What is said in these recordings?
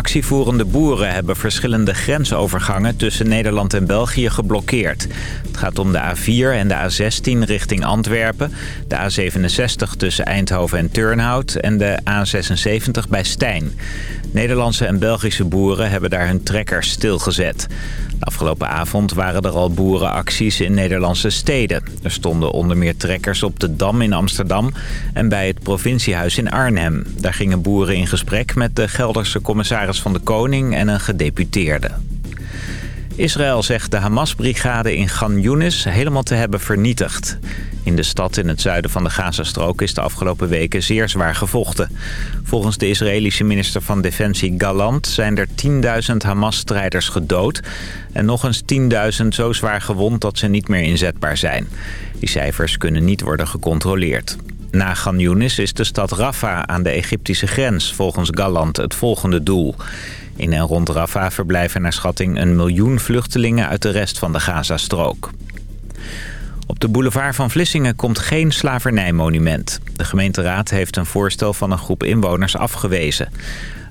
Actievoerende boeren hebben verschillende grensovergangen tussen Nederland en België geblokkeerd. Het gaat om de A4 en de A16 richting Antwerpen, de A67 tussen Eindhoven en Turnhout en de A76 bij Stijn. Nederlandse en Belgische boeren hebben daar hun trekkers stilgezet. Afgelopen avond waren er al boerenacties in Nederlandse steden. Er stonden onder meer trekkers op de Dam in Amsterdam en bij het provinciehuis in Arnhem. Daar gingen boeren in gesprek met de Gelderse commissaris van de Koning en een gedeputeerde. Israël zegt de Hamas-brigade in Gan Yunis helemaal te hebben vernietigd. In de stad in het zuiden van de Gazastrook is de afgelopen weken zeer zwaar gevochten. Volgens de Israëlische minister van Defensie Galant zijn er 10.000 Hamas-strijders gedood... en nog eens 10.000 zo zwaar gewond dat ze niet meer inzetbaar zijn. Die cijfers kunnen niet worden gecontroleerd. Na Gan Yunis is de stad Rafah aan de Egyptische grens volgens Galant het volgende doel. In en rond Rafah verblijven naar schatting een miljoen vluchtelingen uit de rest van de Gazastrook. Op de boulevard van Vlissingen komt geen slavernijmonument. De gemeenteraad heeft een voorstel van een groep inwoners afgewezen.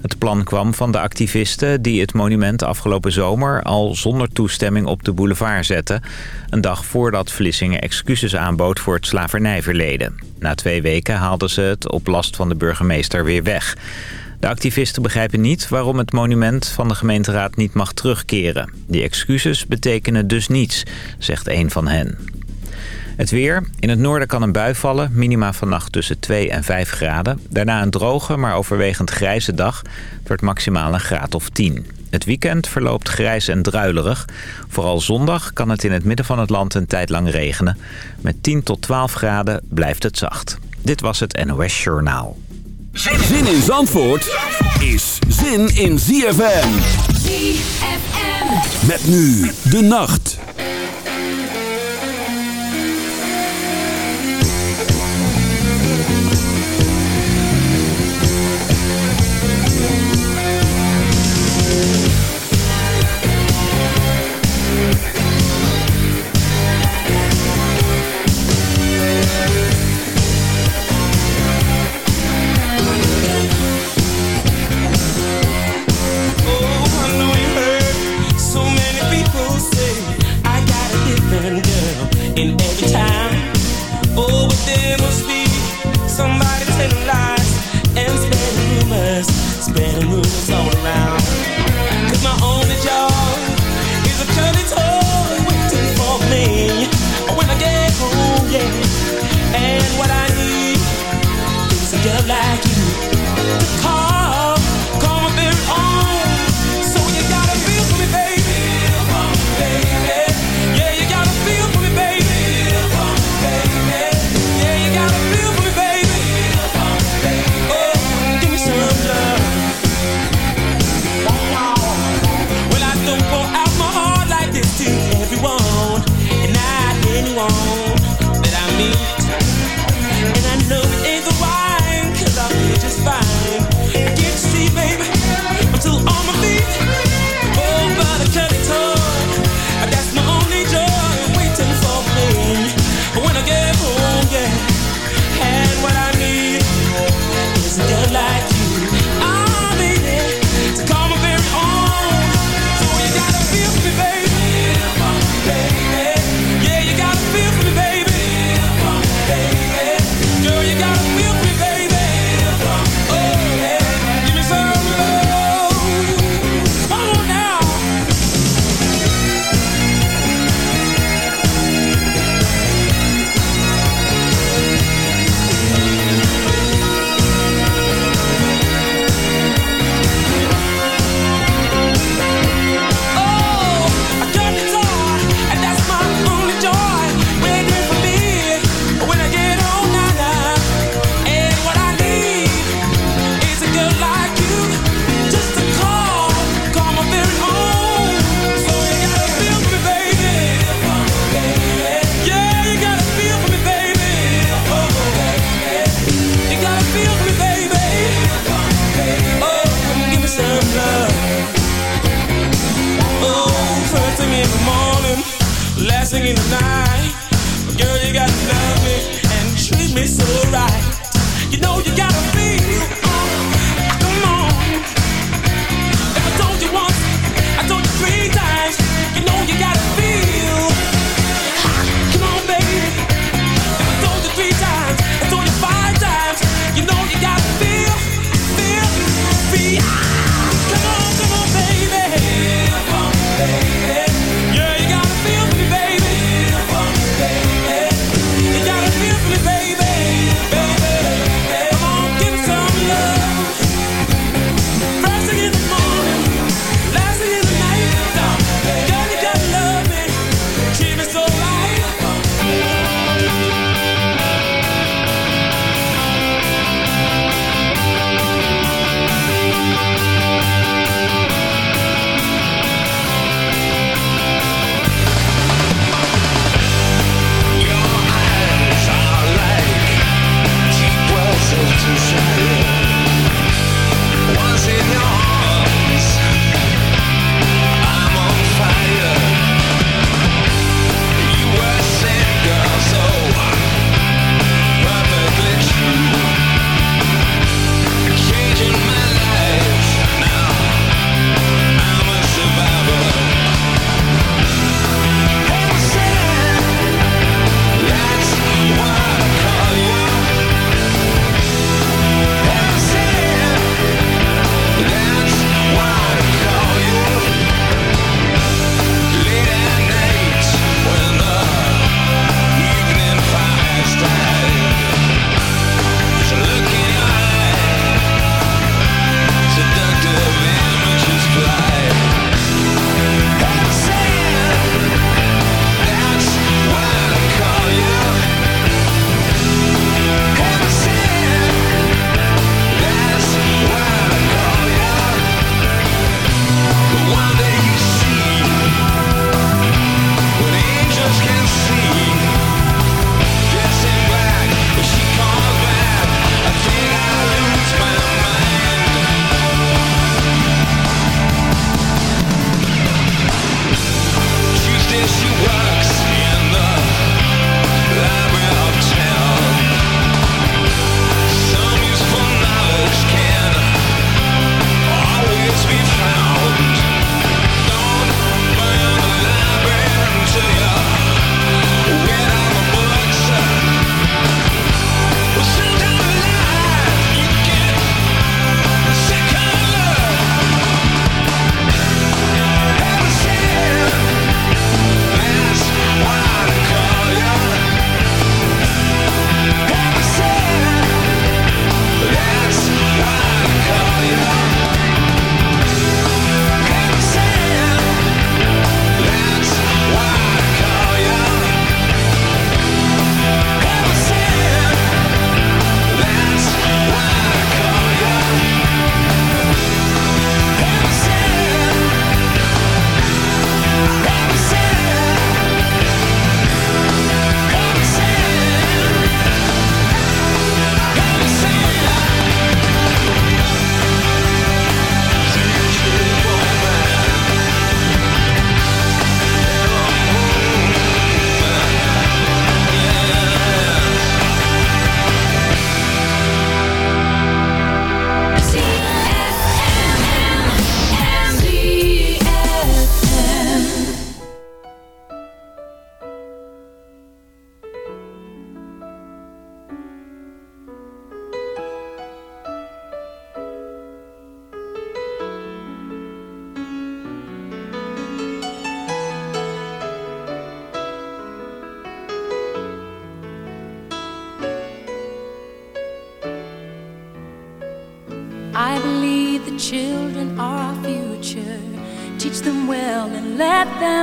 Het plan kwam van de activisten die het monument afgelopen zomer al zonder toestemming op de boulevard zetten. Een dag voordat Vlissingen excuses aanbood voor het slavernijverleden. Na twee weken haalden ze het op last van de burgemeester weer weg. De activisten begrijpen niet waarom het monument van de gemeenteraad niet mag terugkeren. Die excuses betekenen dus niets, zegt een van hen. Het weer. In het noorden kan een bui vallen. Minima vannacht tussen 2 en 5 graden. Daarna een droge, maar overwegend grijze dag. Het wordt maximaal een graad of 10. Het weekend verloopt grijs en druilerig. Vooral zondag kan het in het midden van het land een tijd lang regenen. Met 10 tot 12 graden blijft het zacht. Dit was het NOS Journaal. Zin in Zandvoort is zin in ZFM. ZFM. Met nu de nacht. like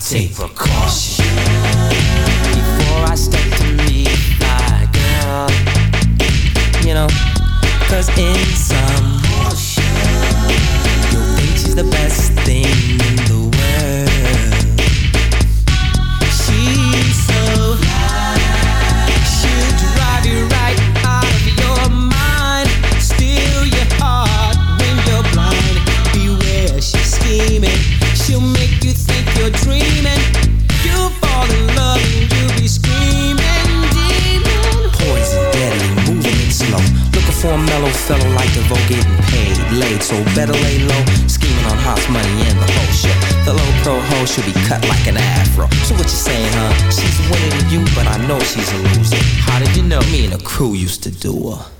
lightsaber door.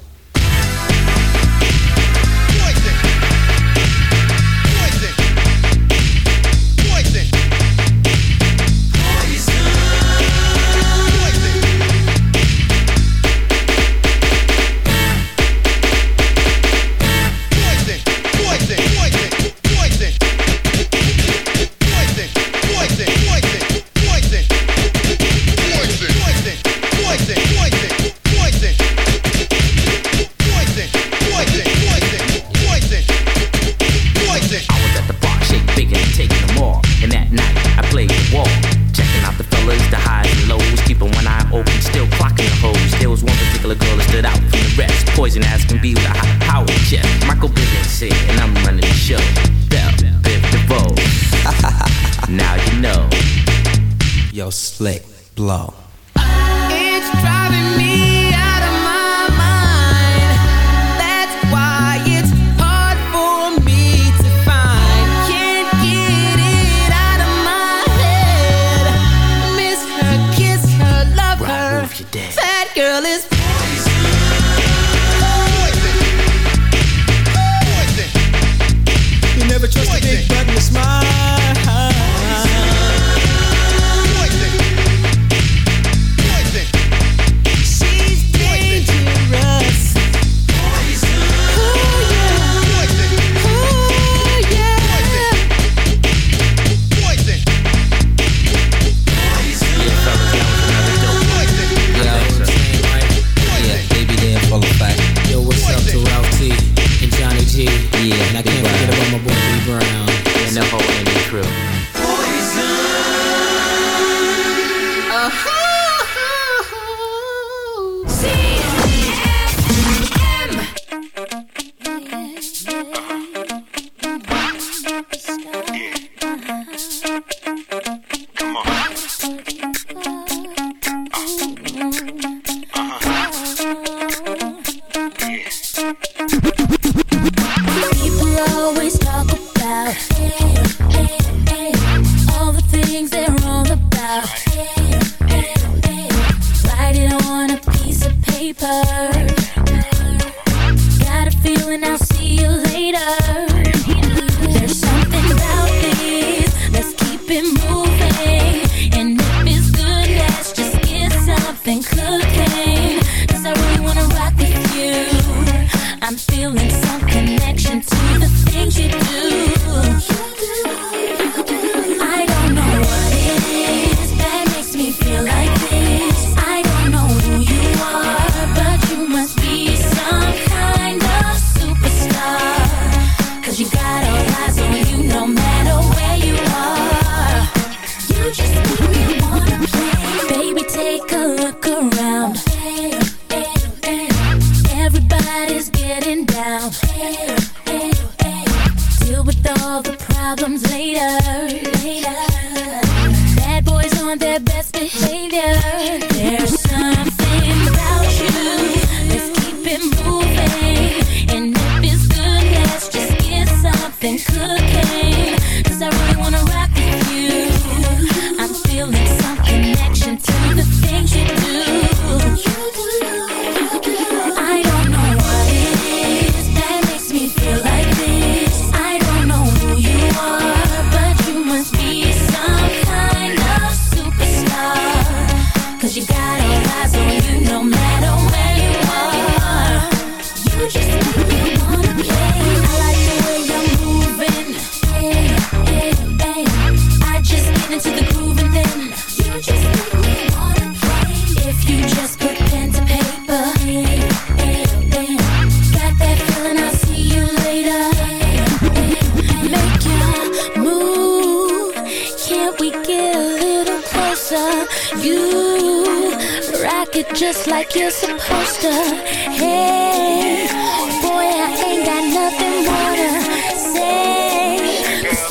Slick, blow. It's driving me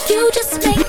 you just make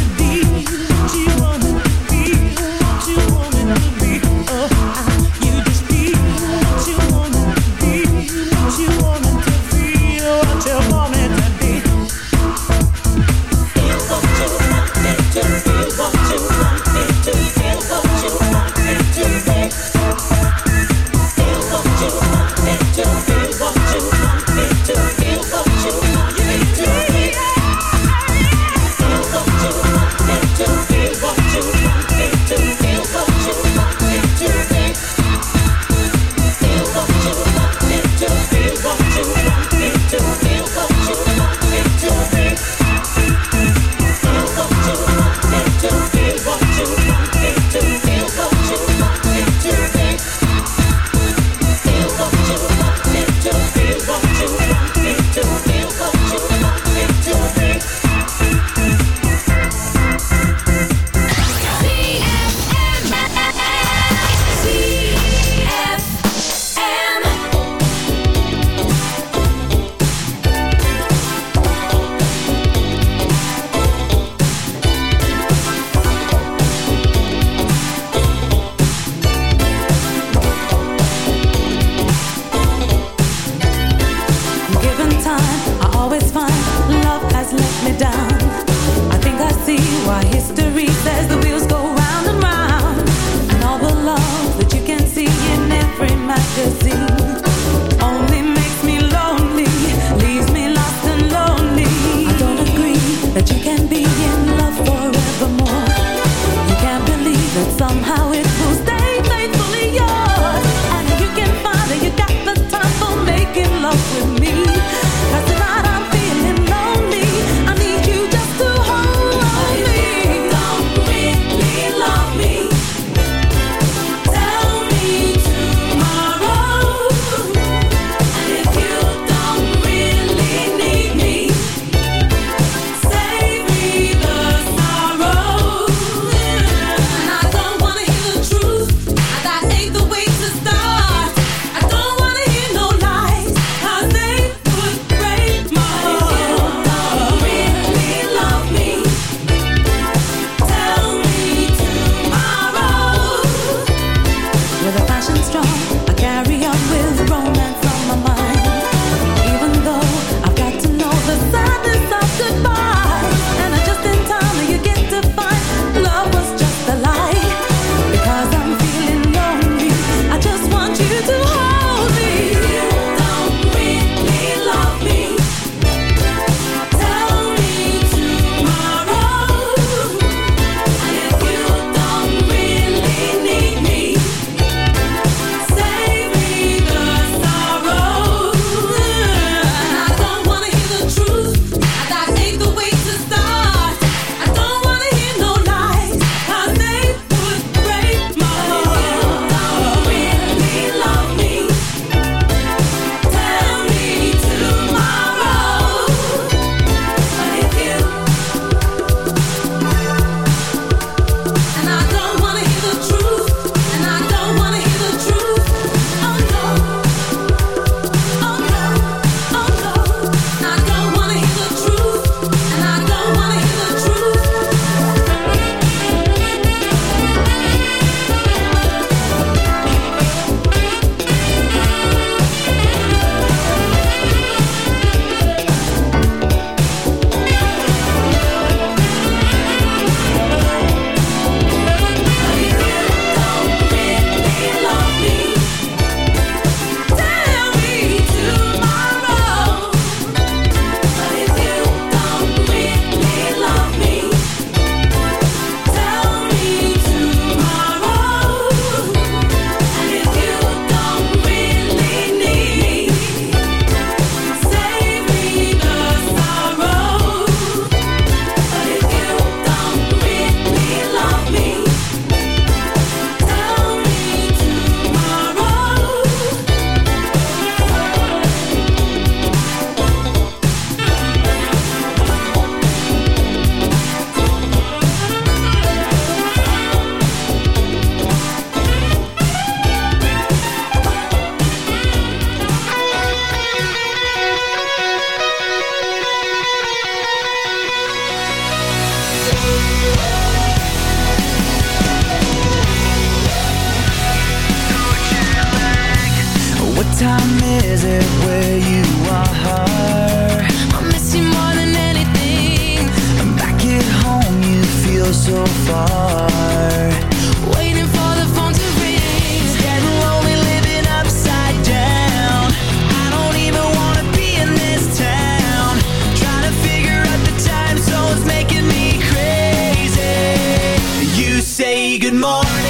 good morning.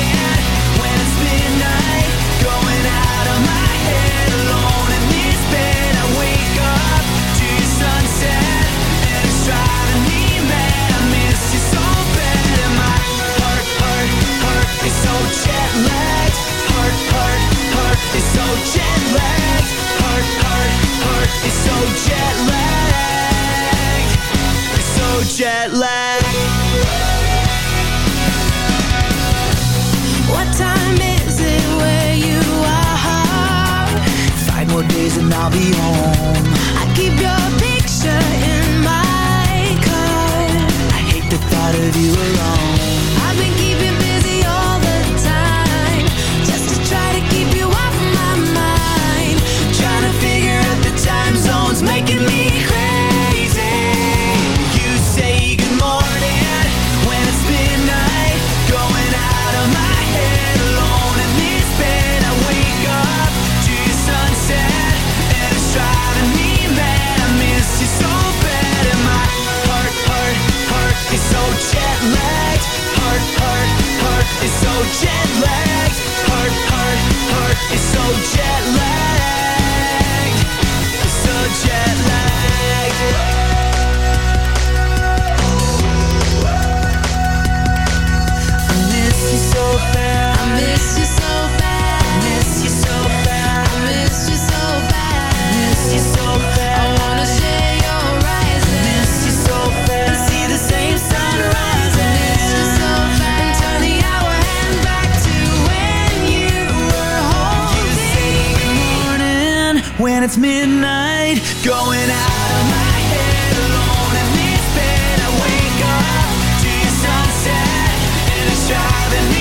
when it's midnight Going out of my head alone in this bed I wake up to your sunset And it's driving me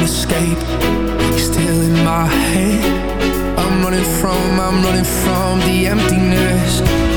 can't escape. Still in my head. I'm running from, I'm running from the emptiness.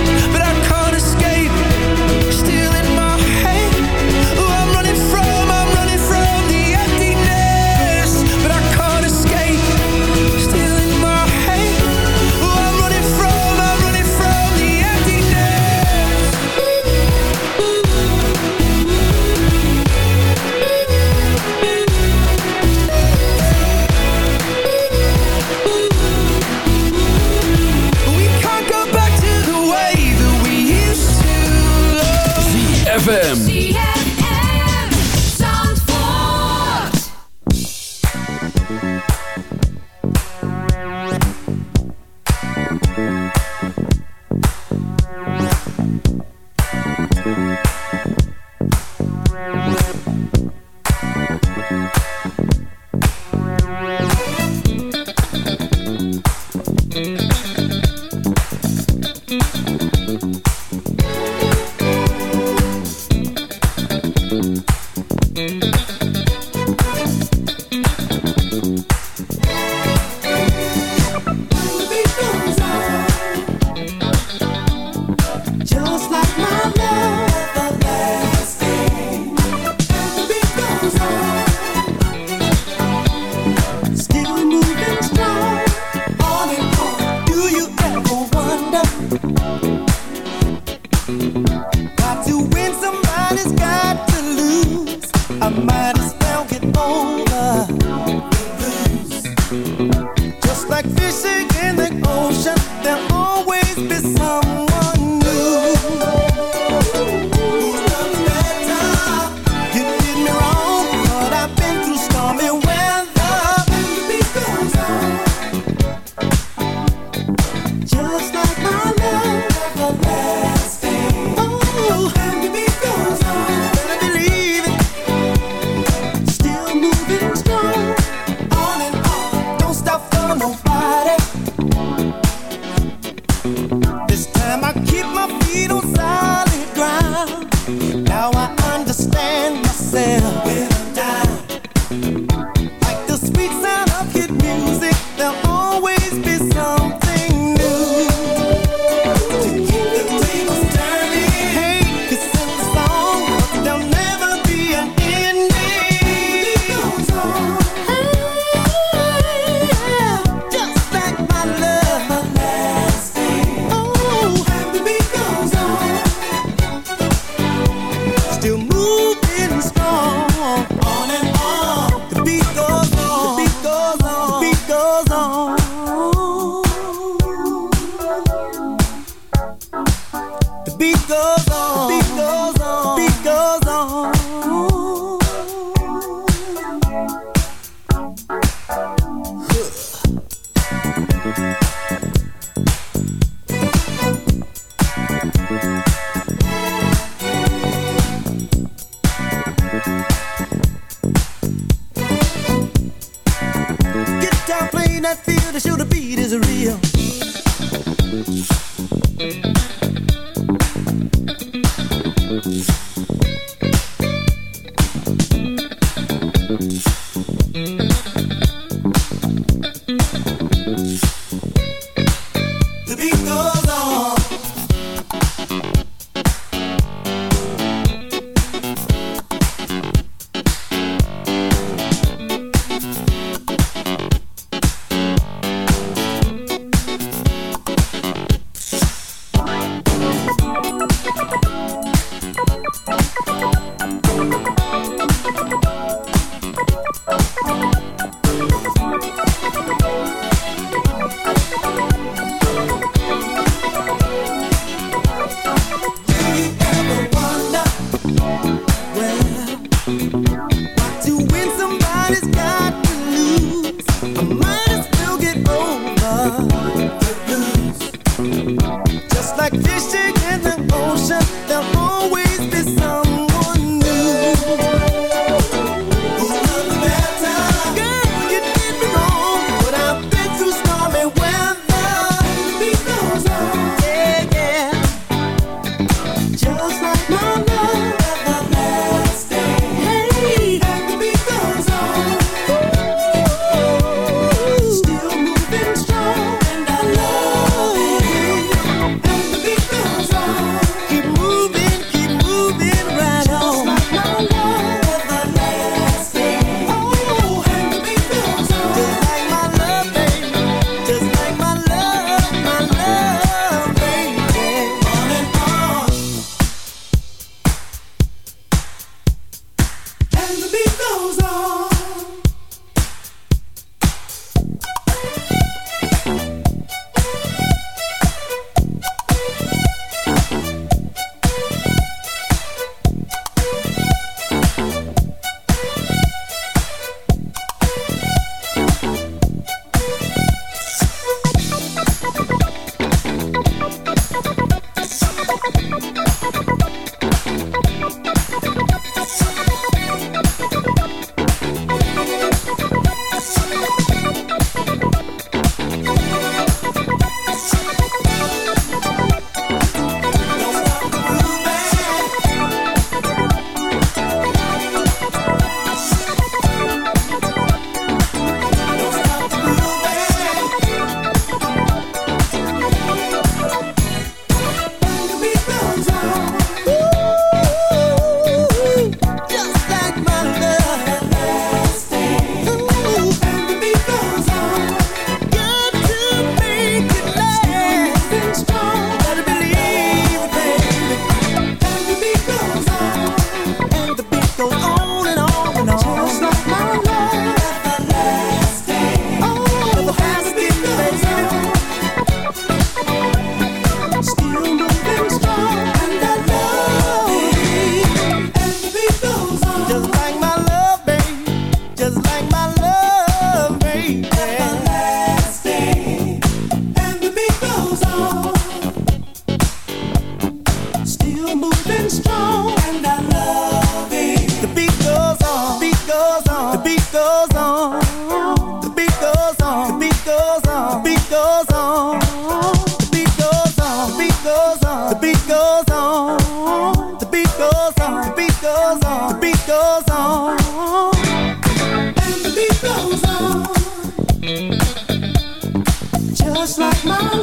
Just like my